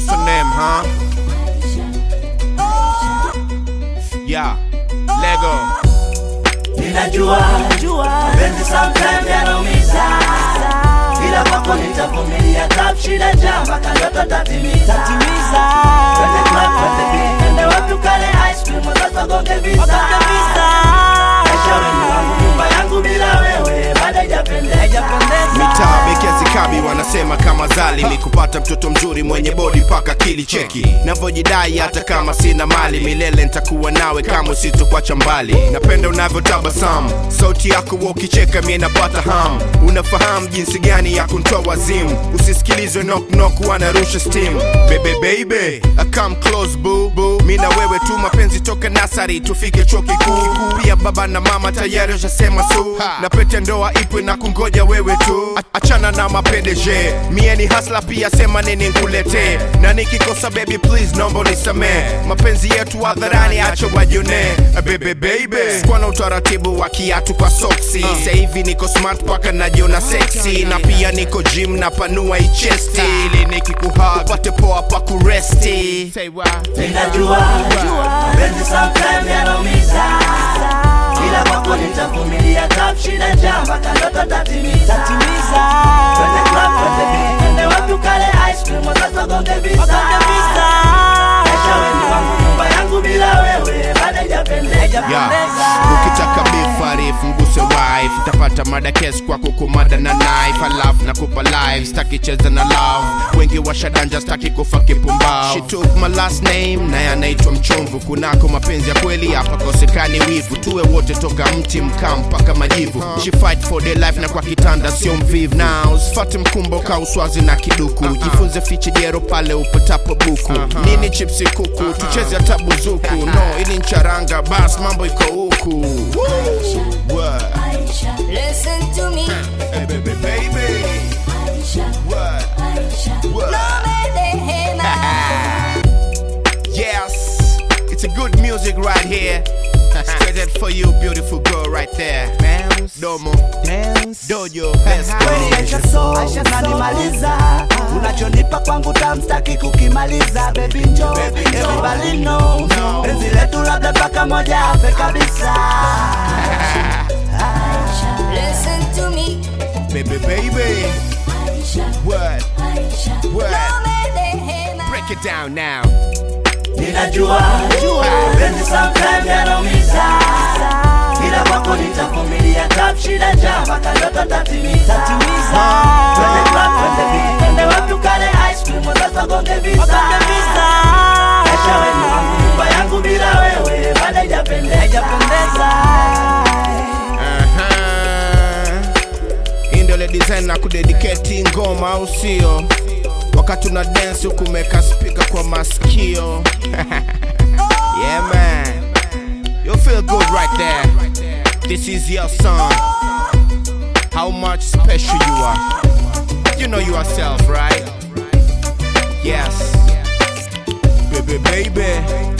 What's her name, huh? Yeah, Lego. Ninajua mapenzi sometimes yanaumiza, ila kwako nitavumilia. Trap shida njaa mpaka ndoto tatimiza. Wanasema kama zalimi kupata mtoto mzuri mwenye bodi paka kili cheki. Navyojidai hata kama sina mali milele ntakuwa nawe kama usitokwacha mbali. Napenda unavyotabasamu sauti yako wakicheka mie napata ham unafahamu jinsi gani ya kuntoa wazimu. Usisikilizwe knock wanarusha steam. Bebe baby I come close boo boo. Mi na wewe tu mapenzi toka nasari tufike chuo kikuu. Pia baba na mama tayari washasema su. Na pete ndoa ipo na kungoja wewe tu. Achana na mapendeje mie ni hasla pia sema nini nkulete na nikikosa baby please nombo unisamee mapenzi yetu hadharani acho wajone bebe baby kwa na utaratibu wa kiatu kwa soksi. Uh. hivi niko smart paka najiona seksi na pia niko gym na panua ichesti ili nikikuhag upate poa pa kuresti? Ninajua mapenzi sometimes yanaumiza, ila kwako nitavumilia. Trap shida njaa mpaka ndoto tatimiza. Yeah. ukitaka bifarif mguse wife. Tapata mada kes kwa kukumada na knife. Alafu na kupa live staki cheza na love. Wengi washadanja staki kufa kipumbao. She took my last name naye anaitwa mchomvu kunako mapenzi ya kweli hapa kosekani wivu. Tuwe wote toka mti mkaa mpaka majivu. She fight for the life na kwa kitanda sio mvivu. Now usifate mkumbo ka uswazi na kiduku. Jifunze fichi jero pale upatapo buku. Nini chipsi kuku? Tucheze hata buzuku. No ili ncharanga bas mambo iko huku What? Listen to me, Hey, baby, baby. What? What? Yes, it's a good music right here. Straight for you, beautiful girl, right there. Dance, Domo, dance, Dojo, let's Kweli go. Aisha so, Aisha nanimaliza unachonipa kwangu tamstaki kukimaliza. Baby njo everybody know penzi letu labda paka moja afe kabisa Baby, baby. What? What? Break it down now. ninajua penzi sometimes yanaumiza ila kwako nitavumilia trap shida njaa mpaka ndoto tatimiza na kudedicate ngoma au sio? Wakati una dance huku umeka speaker kwa masikio. Yeah man. You feel good right there. This is your song. How much special you are. You know yourself right? Yes. Baby baby